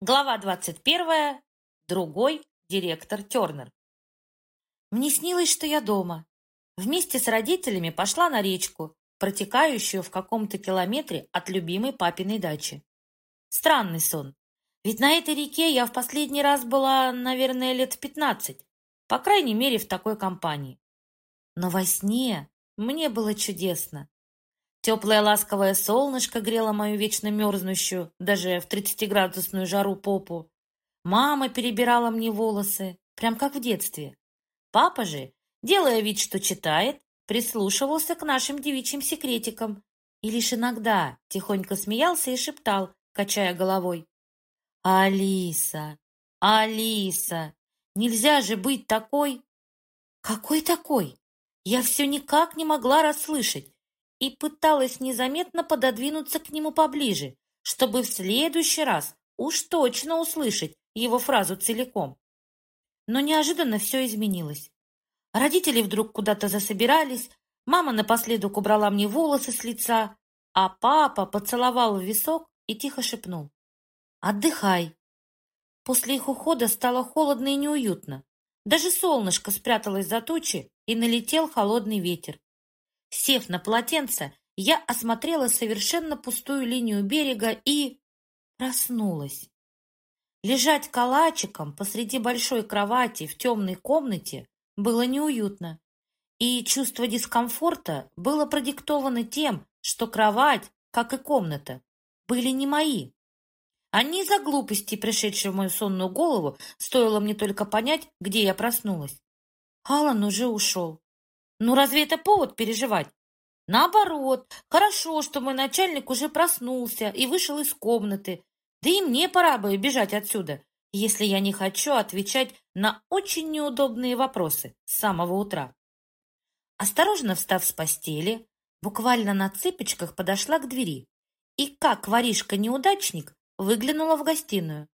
Глава 21. Другой директор Тернер. Мне снилось, что я дома. Вместе с родителями пошла на речку, протекающую в каком-то километре от любимой папиной дачи. Странный сон. Ведь на этой реке я в последний раз была, наверное, лет пятнадцать. По крайней мере, в такой компании. Но во сне мне было чудесно. Теплое ласковое солнышко грело мою вечно мерзнущую, даже в тридцатиградусную жару попу. Мама перебирала мне волосы, прям как в детстве. Папа же, делая вид, что читает, прислушивался к нашим девичьим секретикам и лишь иногда тихонько смеялся и шептал, качая головой. «Алиса! Алиса! Нельзя же быть такой!» «Какой такой?» Я все никак не могла расслышать и пыталась незаметно пододвинуться к нему поближе, чтобы в следующий раз уж точно услышать его фразу целиком. Но неожиданно все изменилось. Родители вдруг куда-то засобирались, мама напоследок убрала мне волосы с лица, а папа поцеловал в висок и тихо шепнул. «Отдыхай». После их ухода стало холодно и неуютно. Даже солнышко спряталось за тучи, и налетел холодный ветер. Сев на полотенце, я осмотрела совершенно пустую линию берега и... проснулась. Лежать калачиком посреди большой кровати в темной комнате было неуютно, и чувство дискомфорта было продиктовано тем, что кровать, как и комната, были не мои. А не из-за глупости, пришедшей в мою сонную голову, стоило мне только понять, где я проснулась. Алан уже ушел. Ну разве это повод переживать? Наоборот, хорошо, что мой начальник уже проснулся и вышел из комнаты. Да и мне пора бы бежать отсюда, если я не хочу отвечать на очень неудобные вопросы с самого утра. Осторожно встав с постели, буквально на цыпочках подошла к двери и, как воришка-неудачник, выглянула в гостиную.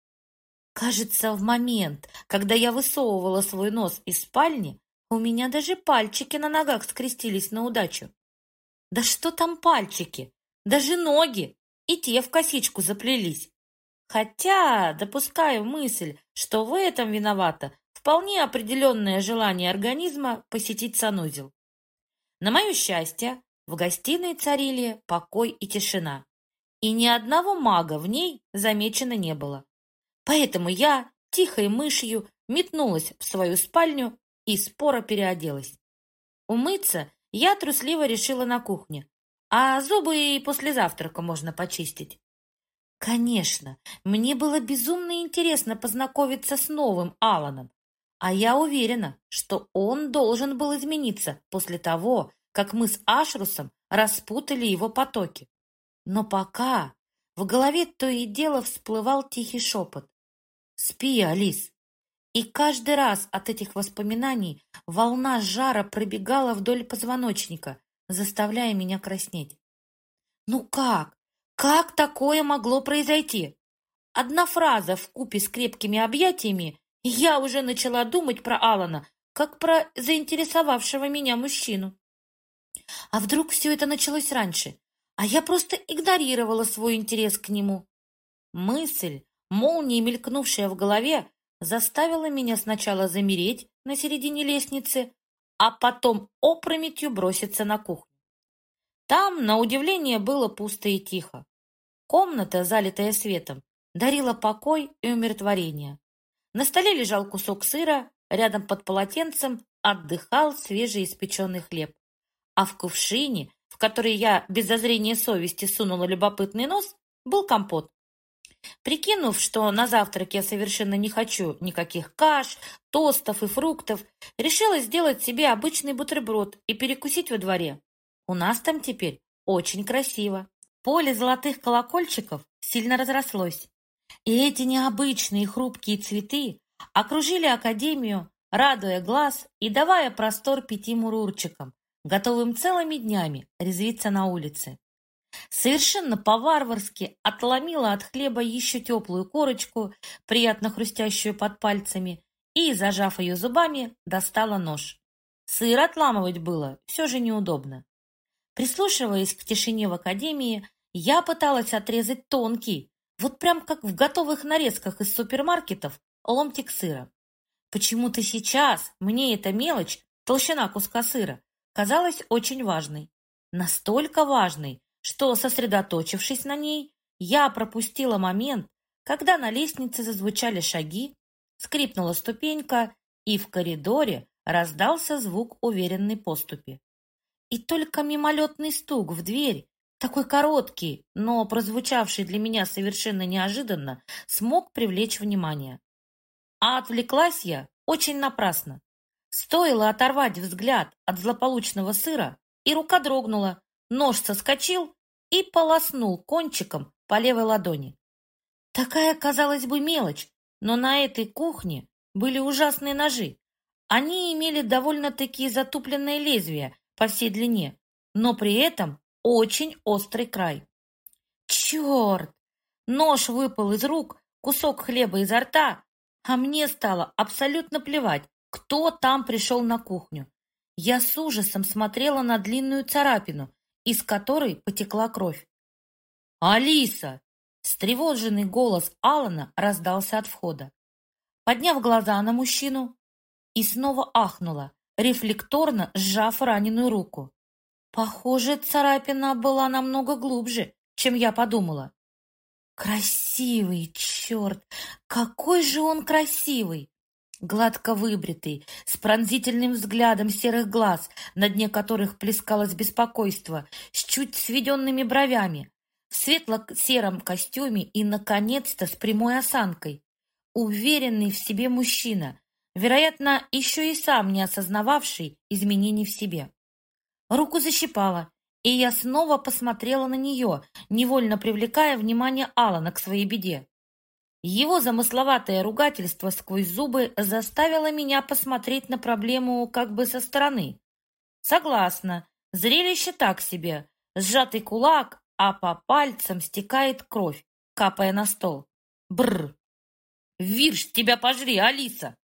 Кажется, в момент, когда я высовывала свой нос из спальни, у меня даже пальчики на ногах скрестились на удачу. Да что там пальчики? Даже ноги! И те в косичку заплелись. Хотя, допускаю мысль, что в этом виновато вполне определенное желание организма посетить санузел. На мое счастье, в гостиной царили покой и тишина, и ни одного мага в ней замечено не было. Поэтому я, тихой мышью, метнулась в свою спальню и споро переоделась. Умыться я трусливо решила на кухне, а зубы и после завтрака можно почистить. Конечно, мне было безумно интересно познакомиться с новым Аланом, а я уверена, что он должен был измениться после того, как мы с Ашрусом распутали его потоки. Но пока в голове то и дело всплывал тихий шепот. «Спи, Алис, и каждый раз от этих воспоминаний волна жара пробегала вдоль позвоночника, заставляя меня краснеть. Ну как? Как такое могло произойти? Одна фраза в купе с крепкими объятиями, и я уже начала думать про Алана, как про заинтересовавшего меня мужчину. А вдруг все это началось раньше, а я просто игнорировала свой интерес к нему? Мысль, молнией мелькнувшая в голове, заставила меня сначала замереть на середине лестницы, а потом опрометью броситься на кухню. Там, на удивление, было пусто и тихо. Комната, залитая светом, дарила покой и умиротворение. На столе лежал кусок сыра, рядом под полотенцем отдыхал свежеиспеченный хлеб. А в кувшине, в который я без зазрения совести сунула любопытный нос, был компот. Прикинув, что на завтрак я совершенно не хочу никаких каш, тостов и фруктов, решила сделать себе обычный бутерброд и перекусить во дворе. У нас там теперь очень красиво. Поле золотых колокольчиков сильно разрослось. И эти необычные хрупкие цветы окружили Академию, радуя глаз и давая простор пяти мурурчикам, готовым целыми днями резвиться на улице. Совершенно по-варварски отломила от хлеба еще теплую корочку, приятно хрустящую под пальцами, и, зажав ее зубами, достала нож. Сыр отламывать было все же неудобно. Прислушиваясь к тишине в академии, я пыталась отрезать тонкий, Вот прям как в готовых нарезках из супермаркетов ломтик сыра. Почему-то сейчас мне эта мелочь, толщина куска сыра, казалась очень важной. Настолько важной, что, сосредоточившись на ней, я пропустила момент, когда на лестнице зазвучали шаги, скрипнула ступенька, и в коридоре раздался звук уверенной поступи. И только мимолетный стук в дверь, такой короткий, но прозвучавший для меня совершенно неожиданно, смог привлечь внимание. А отвлеклась я очень напрасно. Стоило оторвать взгляд от злополучного сыра, и рука дрогнула, нож соскочил и полоснул кончиком по левой ладони. Такая, казалось бы, мелочь, но на этой кухне были ужасные ножи. Они имели довольно-таки затупленное лезвие по всей длине, но при этом очень острый край. Черт! Нож выпал из рук, кусок хлеба изо рта, а мне стало абсолютно плевать, кто там пришел на кухню. Я с ужасом смотрела на длинную царапину, из которой потекла кровь. «Алиса!» Встревоженный голос Алана раздался от входа. Подняв глаза на мужчину, и снова ахнула, рефлекторно сжав раненую руку. Похоже, царапина была намного глубже, чем я подумала. Красивый, черт! Какой же он красивый! Гладко выбритый, с пронзительным взглядом серых глаз, на дне которых плескалось беспокойство, с чуть сведенными бровями, в светло-сером костюме и, наконец-то, с прямой осанкой. Уверенный в себе мужчина, вероятно, еще и сам не осознававший изменений в себе. Руку защипала, и я снова посмотрела на нее, невольно привлекая внимание Алана к своей беде. Его замысловатое ругательство сквозь зубы заставило меня посмотреть на проблему как бы со стороны. Согласна, зрелище так себе. Сжатый кулак, а по пальцам стекает кровь, капая на стол. Бррр! Вирш, тебя пожри, Алиса!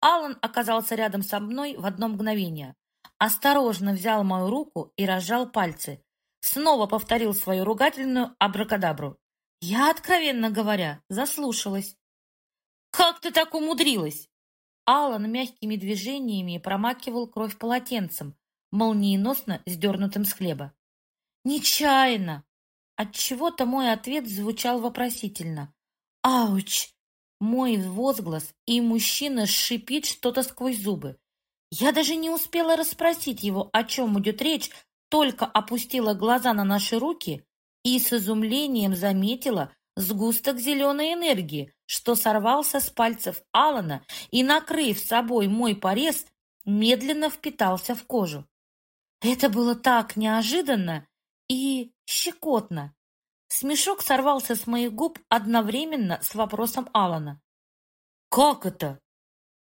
Алан оказался рядом со мной в одно мгновение. Осторожно взял мою руку и разжал пальцы. Снова повторил свою ругательную абракадабру. Я, откровенно говоря, заслушалась. «Как ты так умудрилась?» Алан мягкими движениями промакивал кровь полотенцем, молниеносно сдернутым с хлеба. «Нечаянно!» Отчего-то мой ответ звучал вопросительно. «Ауч!» Мой возглас, и мужчина шипит что-то сквозь зубы. Я даже не успела расспросить его, о чем идет речь, только опустила глаза на наши руки и с изумлением заметила сгусток зеленой энергии, что сорвался с пальцев Алана и, накрыв собой мой порез, медленно впитался в кожу. Это было так неожиданно и щекотно. Смешок сорвался с моих губ одновременно с вопросом Алана. «Как это?»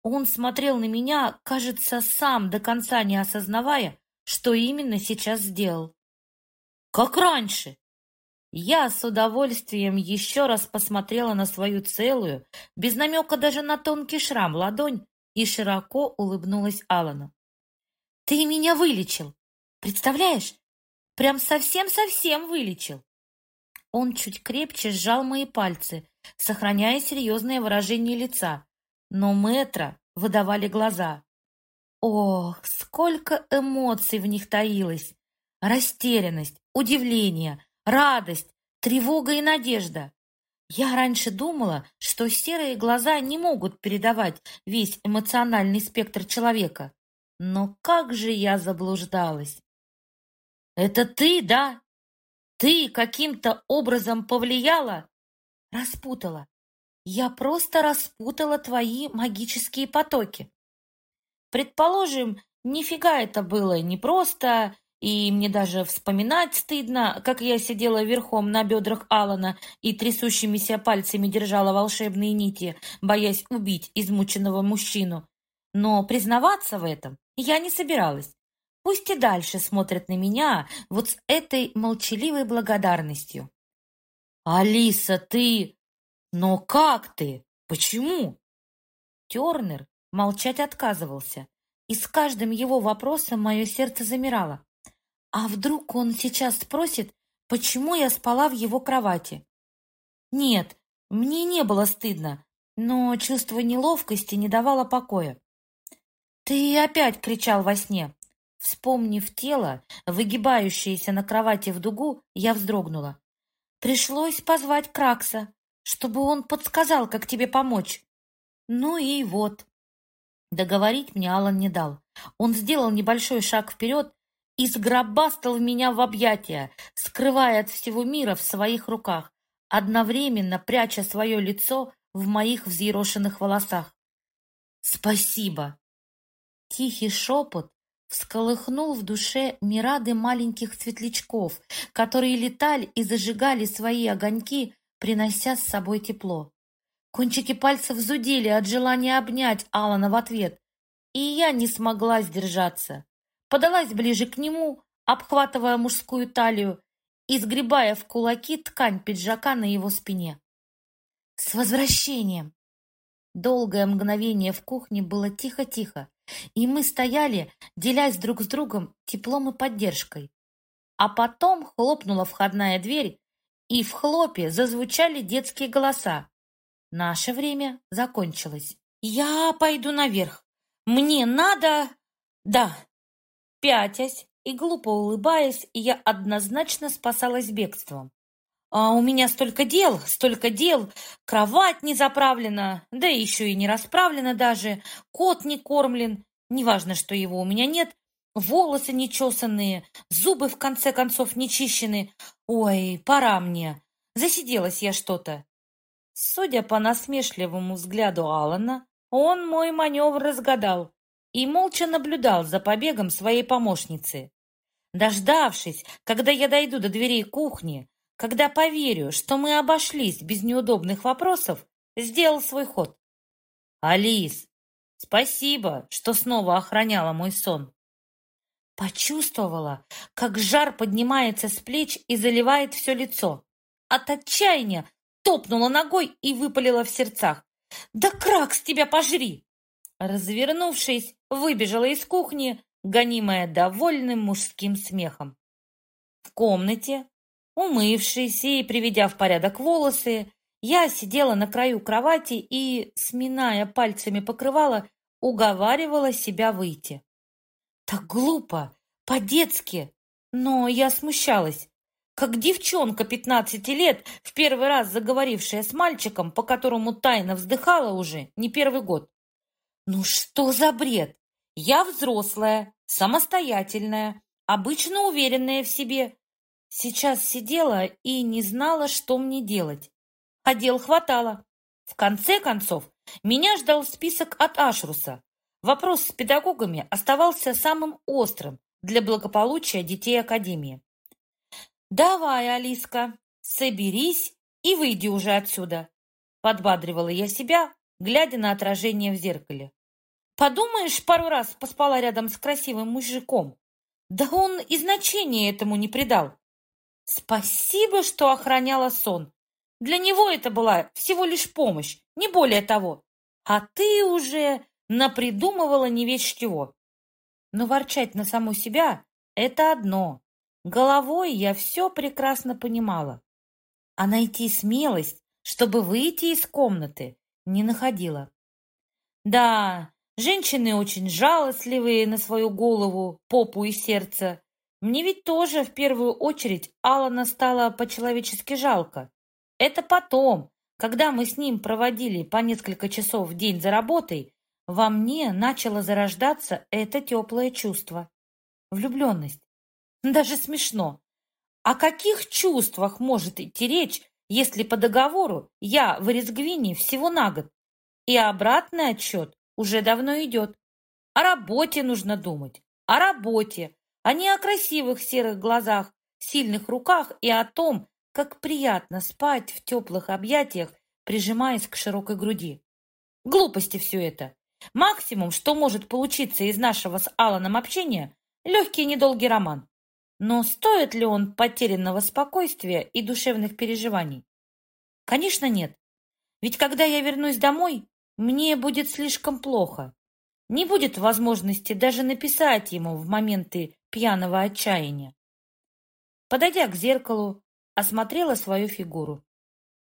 Он смотрел на меня, кажется, сам до конца не осознавая, что именно сейчас сделал. «Как раньше!» Я с удовольствием еще раз посмотрела на свою целую, без намека даже на тонкий шрам, ладонь и широко улыбнулась Алану. «Ты меня вылечил! Представляешь? Прям совсем-совсем вылечил!» Он чуть крепче сжал мои пальцы, сохраняя серьезное выражение лица, но метра выдавали глаза. Ох, сколько эмоций в них таилось! Растерянность, удивление, радость, тревога и надежда. Я раньше думала, что серые глаза не могут передавать весь эмоциональный спектр человека. Но как же я заблуждалась! «Это ты, да? Ты каким-то образом повлияла?» «Распутала. Я просто распутала твои магические потоки. Предположим, нифига это было не просто, и мне даже вспоминать стыдно, как я сидела верхом на бедрах Алана и трясущимися пальцами держала волшебные нити, боясь убить измученного мужчину. Но признаваться в этом я не собиралась. Пусть и дальше смотрят на меня вот с этой молчаливой благодарностью. «Алиса, ты...» «Но как ты? Почему?» Тернер молчать отказывался, и с каждым его вопросом мое сердце замирало. А вдруг он сейчас спросит, почему я спала в его кровати? Нет, мне не было стыдно, но чувство неловкости не давало покоя. «Ты опять кричал во сне!» Вспомнив тело, выгибающееся на кровати в дугу, я вздрогнула. Пришлось позвать Кракса, чтобы он подсказал, как тебе помочь. Ну и вот. Договорить мне Алан не дал. Он сделал небольшой шаг вперед и сгробастал меня в объятия, скрывая от всего мира в своих руках, одновременно пряча свое лицо в моих взъерошенных волосах. «Спасибо!» Тихий шепот всколыхнул в душе мирады маленьких светлячков, которые летали и зажигали свои огоньки, принося с собой тепло. Кончики пальцев зудели от желания обнять Алана в ответ, и я не смогла сдержаться. Подалась ближе к нему, обхватывая мужскую талию и сгребая в кулаки ткань пиджака на его спине. «С возвращением!» Долгое мгновение в кухне было тихо-тихо, и мы стояли, делясь друг с другом теплом и поддержкой. А потом хлопнула входная дверь, и в хлопе зазвучали детские голоса. Наше время закончилось. «Я пойду наверх. Мне надо...» «Да». Пятясь и глупо улыбаясь, я однозначно спасалась бегством. А у меня столько дел, столько дел. Кровать не заправлена, да еще и не расправлена даже. Кот не кормлен. Неважно, что его у меня нет. Волосы нечесанные, зубы, в конце концов, не. Ой, пора мне. Засиделась я что-то. Судя по насмешливому взгляду Алана, он мой маневр разгадал и молча наблюдал за побегом своей помощницы. Дождавшись, когда я дойду до дверей кухни, когда поверю, что мы обошлись без неудобных вопросов, сделал свой ход. «Алис, спасибо, что снова охраняла мой сон». Почувствовала, как жар поднимается с плеч и заливает все лицо. От отчаяния топнула ногой и выпалила в сердцах. «Да кракс тебя пожри!» Развернувшись, выбежала из кухни, гонимая довольным мужским смехом. В комнате Умывшись и приведя в порядок волосы, я сидела на краю кровати и, сминая пальцами покрывала, уговаривала себя выйти. Так глупо, по-детски, но я смущалась, как девчонка пятнадцати лет, в первый раз заговорившая с мальчиком, по которому тайно вздыхала уже не первый год. Ну что за бред? Я взрослая, самостоятельная, обычно уверенная в себе, Сейчас сидела и не знала, что мне делать. А дел хватало. В конце концов, меня ждал список от Ашруса. Вопрос с педагогами оставался самым острым для благополучия детей Академии. «Давай, Алиска, соберись и выйди уже отсюда», подбадривала я себя, глядя на отражение в зеркале. «Подумаешь, пару раз поспала рядом с красивым мужиком. Да он и значения этому не придал. Спасибо, что охраняла сон. Для него это была всего лишь помощь, не более того. А ты уже напридумывала не вещь чего. Но ворчать на саму себя — это одно. Головой я все прекрасно понимала. А найти смелость, чтобы выйти из комнаты, не находила. Да, женщины очень жалостливые на свою голову, попу и сердце, мне ведь тоже в первую очередь Алана стало по-человечески жалко. Это потом, когда мы с ним проводили по несколько часов в день за работой, во мне начало зарождаться это теплое чувство. Влюбленность. Даже смешно. О каких чувствах может идти речь, если по договору я в Резгвине всего на год, и обратный отчет уже давно идет? О работе нужно думать, о работе, а не о красивых серых глазах, сильных руках и о том, как приятно спать в теплых объятиях, прижимаясь к широкой груди. Глупости все это. Максимум, что может получиться из нашего с Аланом общения, легкий недолгий роман. Но стоит ли он потерянного спокойствия и душевных переживаний? Конечно, нет. Ведь когда я вернусь домой, мне будет слишком плохо. Не будет возможности даже написать ему в моменты пьяного отчаяния. Подойдя к зеркалу, осмотрела свою фигуру.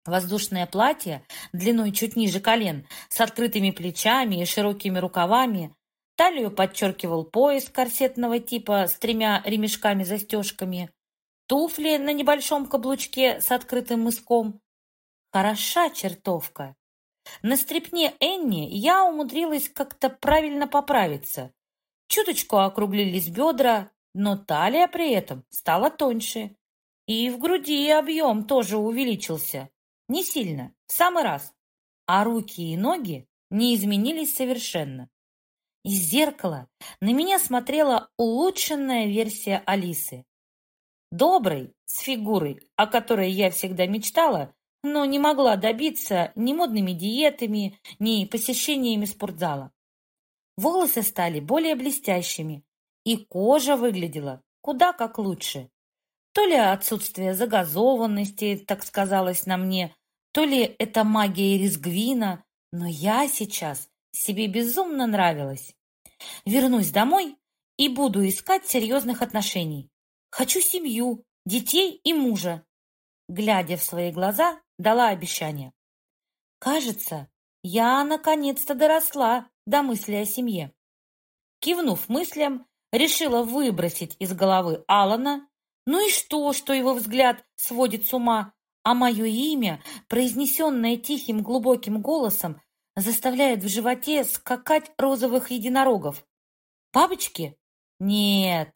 Воздушное платье, длиной чуть ниже колен, с открытыми плечами и широкими рукавами. Талию подчеркивал пояс корсетного типа с тремя ремешками-застежками. Туфли на небольшом каблучке с открытым мыском. Хороша чертовка. На стрипне Энни я умудрилась как-то правильно поправиться. Чуточку округлились бедра, но талия при этом стала тоньше. И в груди объем тоже увеличился. Не сильно, в самый раз. А руки и ноги не изменились совершенно. Из зеркала на меня смотрела улучшенная версия Алисы. Доброй, с фигурой, о которой я всегда мечтала, но не могла добиться ни модными диетами, ни посещениями спортзала. Волосы стали более блестящими, и кожа выглядела куда как лучше. То ли отсутствие загазованности, так сказалось на мне, то ли это магия Ризгвина, но я сейчас себе безумно нравилась. Вернусь домой и буду искать серьезных отношений. Хочу семью, детей и мужа. Глядя в свои глаза, дала обещание. Кажется, я наконец-то доросла до мысли о семье. Кивнув мыслям, решила выбросить из головы Алана ну и что, что его взгляд сводит с ума, а мое имя, произнесенное тихим глубоким голосом, заставляет в животе скакать розовых единорогов. Бабочки? Нет,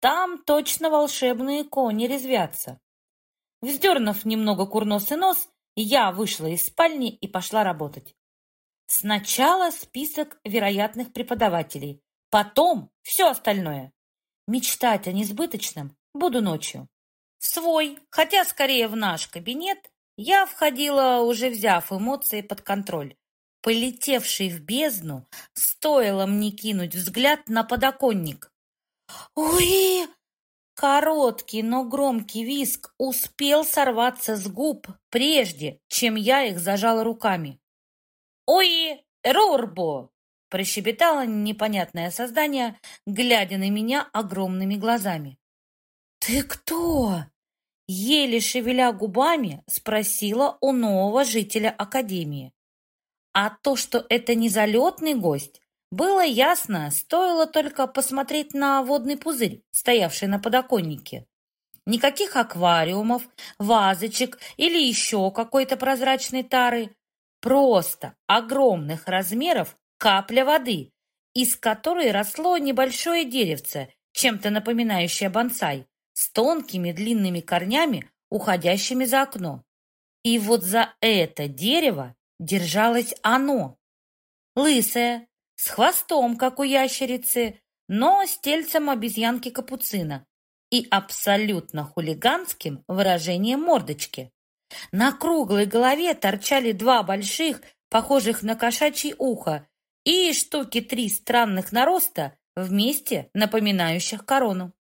там точно волшебные кони резвятся. Вздернув немного курносый нос, я вышла из спальни и пошла работать. Сначала список вероятных преподавателей, потом все остальное. Мечтать о несбыточном Буду ночью. В свой, хотя скорее в наш кабинет, я входила, уже взяв эмоции под контроль. Полетевший в бездну, стоило мне кинуть взгляд на подоконник. «Ой!» Короткий, но громкий виск успел сорваться с губ, прежде чем я их зажала руками. «Ой, Рорбо!» – прощебетало непонятное создание, глядя на меня огромными глазами. «Ты кто?» Еле шевеля губами, спросила у нового жителя Академии. А то, что это не залетный гость, было ясно, стоило только посмотреть на водный пузырь, стоявший на подоконнике. Никаких аквариумов, вазочек или еще какой-то прозрачной тары. Просто огромных размеров капля воды, из которой росло небольшое деревце, чем-то напоминающее бонсай, с тонкими длинными корнями, уходящими за окно. И вот за это дерево держалось оно. Лысое, с хвостом, как у ящерицы, но с тельцем обезьянки-капуцина и абсолютно хулиганским выражением мордочки. На круглой голове торчали два больших, похожих на кошачье ухо, и штуки три странных нароста, вместе напоминающих корону.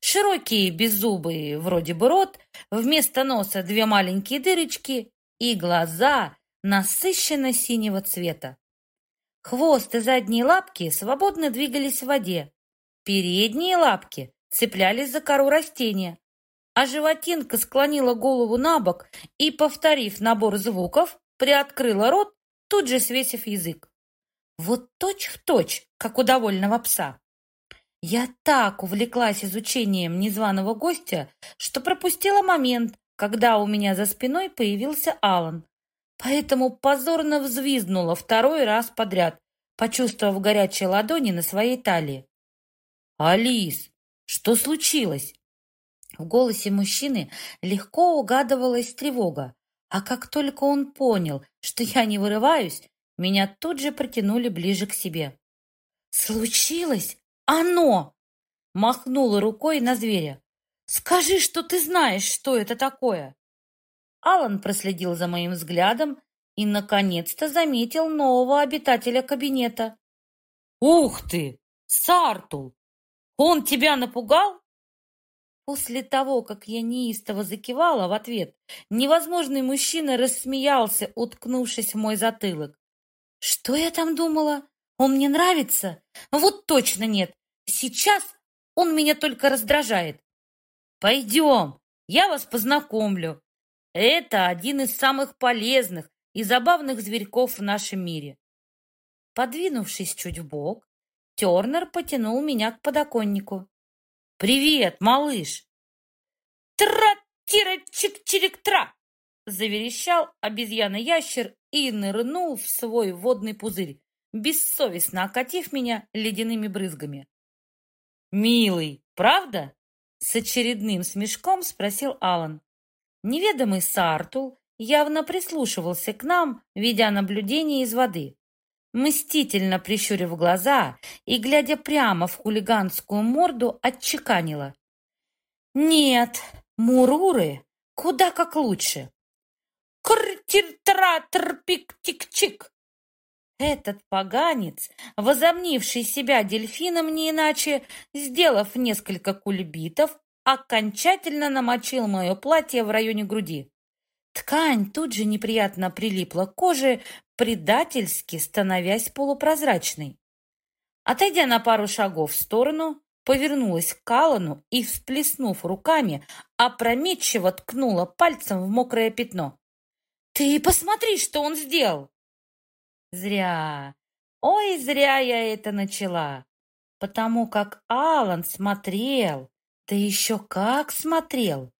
Широкие беззубые вроде бы рот, вместо носа две маленькие дырочки и глаза насыщенно синего цвета. Хвост и задние лапки свободно двигались в воде. Передние лапки цеплялись за кору растения, а животинка склонила голову на бок и, повторив набор звуков, приоткрыла рот, тут же свесив язык. Вот точь-в-точь, точь, как у довольного пса. Я так увлеклась изучением незваного гостя, что пропустила момент, когда у меня за спиной появился Алан. Поэтому позорно взвизгнула второй раз подряд, почувствовав горячие ладони на своей талии. «Алис, что случилось?» В голосе мужчины легко угадывалась тревога, а как только он понял, что я не вырываюсь, меня тут же притянули ближе к себе. «Случилось? «Оно!» — махнула рукой на зверя. «Скажи, что ты знаешь, что это такое!» Алан проследил за моим взглядом и, наконец-то, заметил нового обитателя кабинета. «Ух ты! Сартул! Он тебя напугал?» После того, как я неистово закивала в ответ, невозможный мужчина рассмеялся, уткнувшись в мой затылок. «Что я там думала? Он мне нравится? Вот точно нет. Сейчас он меня только раздражает. Пойдем, я вас познакомлю. Это один из самых полезных и забавных зверьков в нашем мире. Подвинувшись чуть в бок, Тернер потянул меня к подоконнику. «Привет, малыш!» «Тра-тира-чик-чирик-тра!» заверещал обезьяна-ящер и нырнул в свой водный пузырь, бессовестно окатив меня ледяными брызгами. «Милый, правда?» С очередным смешком спросил Алан. Неведомый Сартул явно прислушивался к нам, ведя наблюдение из воды. Мстительно прищурив глаза и, глядя прямо в хулиганскую морду, отчеканила. «Нет, муруры куда как лучше!» «Кр-тир-тра-тр-пик-тик-чик!» Этот поганец, возомнивший себя дельфином не иначе, сделав несколько кульбитов, окончательно намочил мое платье в районе груди. Ткань тут же неприятно прилипла к коже, предательски становясь полупрозрачной. Отойдя на пару шагов в сторону, повернулась к Калану и, всплеснув руками, опрометчиво ткнула пальцем в мокрое пятно. «Ты посмотри, что он сделал!» Зря. Ой, зря я это начала. Потому как Алан смотрел, да еще как смотрел.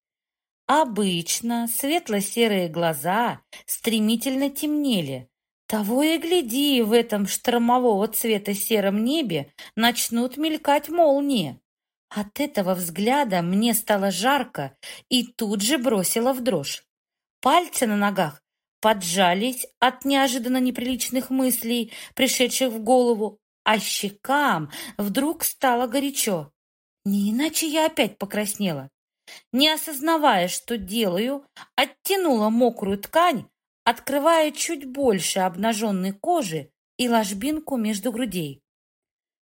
Обычно светло-серые глаза стремительно темнели. Того и гляди, в этом штормового цвета сером небе начнут мелькать молнии. От этого взгляда мне стало жарко и тут же бросило в дрожь. Пальцы на ногах поджались от неожиданно неприличных мыслей, пришедших в голову, а щекам вдруг стало горячо. Не иначе я опять покраснела. Не осознавая, что делаю, оттянула мокрую ткань, открывая чуть больше обнаженной кожи и ложбинку между грудей.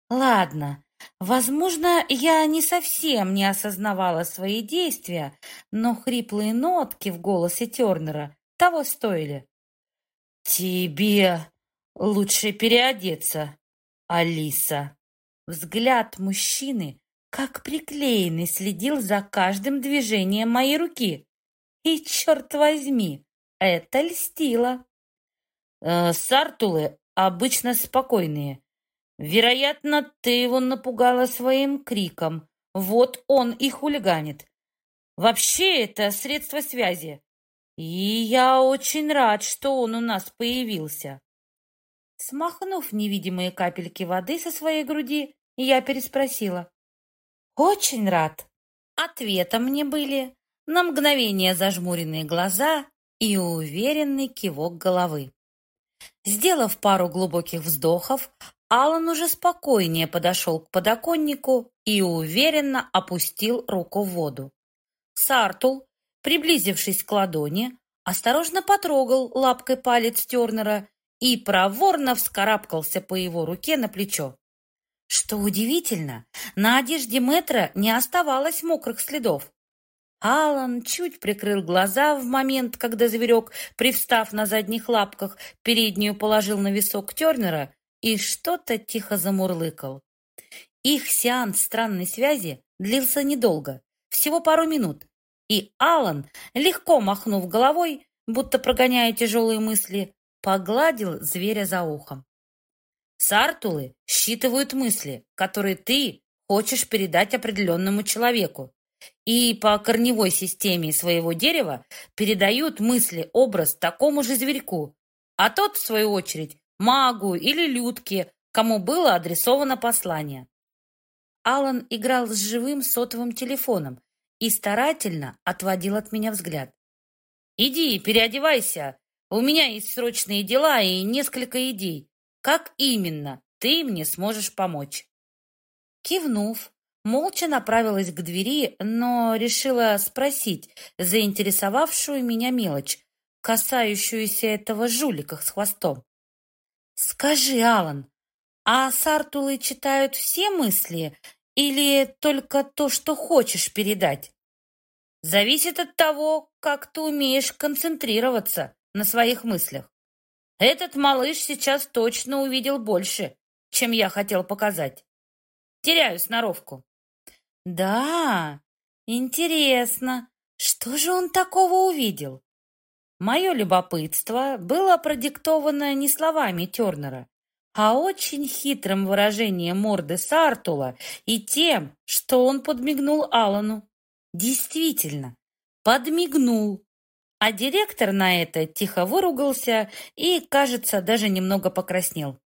Ладно, возможно, я не совсем не осознавала свои действия, но хриплые нотки в голосе Тернера того стоили. «Тебе лучше переодеться, Алиса». Взгляд мужчины, как приклеенный, следил за каждым движением моей руки. И, черт возьми, это льстило. Э, сартулы обычно спокойные. Вероятно, ты его напугала своим криком. Вот он и хулиганит. Вообще это средство связи. И я очень рад, что он у нас появился. Смахнув невидимые капельки воды со своей груди, я переспросила. «Очень рад». Ответом мне были на мгновение зажмуренные глаза и уверенный кивок головы. Сделав пару глубоких вздохов, Алан уже спокойнее подошел к подоконнику и уверенно опустил руку в воду. Сартул приблизившись к ладони, осторожно потрогал лапкой палец Тернера и проворно вскарабкался по его руке на плечо. Что удивительно, на одежде Мэтра не оставалось мокрых следов. Алан чуть прикрыл глаза в момент, когда зверек, привстав на задних лапках, переднюю положил на висок Тернера и что-то тихо замурлыкал. Их сеанс странной связи длился недолго, всего пару минут, и Алан, легко махнув головой, будто прогоняя тяжелые мысли, погладил зверя за ухом. Сартулы считывают мысли, которые ты хочешь передать определенному человеку, и по корневой системе своего дерева передают мысли-образ такому же зверьку, а тот, в свою очередь, магу или людке, кому было адресовано послание. Алан играл с живым сотовым телефоном, и старательно отводил от меня взгляд. «Иди, переодевайся. У меня есть срочные дела и несколько идей. Как именно ты мне сможешь помочь?» Кивнув, молча направилась к двери, но решила спросить заинтересовавшую меня мелочь, касающуюся этого жулика с хвостом. «Скажи, Алан, а сартулы читают все мысли или только то, что хочешь передать? Зависит от того, как ты умеешь концентрироваться на своих мыслях. Этот малыш сейчас точно увидел больше, чем я хотел показать. Теряю сноровку. Да, интересно, что же он такого увидел? Мое любопытство было продиктовано не словами Тернера, а очень хитрым выражением морды Сартула и тем, что он подмигнул Алану. Действительно, подмигнул. А директор на это тихо выругался и, кажется, даже немного покраснел.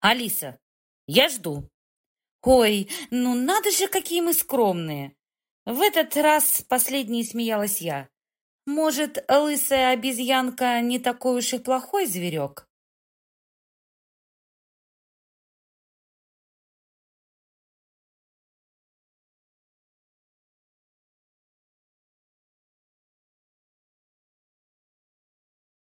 «Алиса, я жду». «Ой, ну надо же, какие мы скромные!» В этот раз последней смеялась я. Может, лысая обезьянка не такой уж и плохой зверек?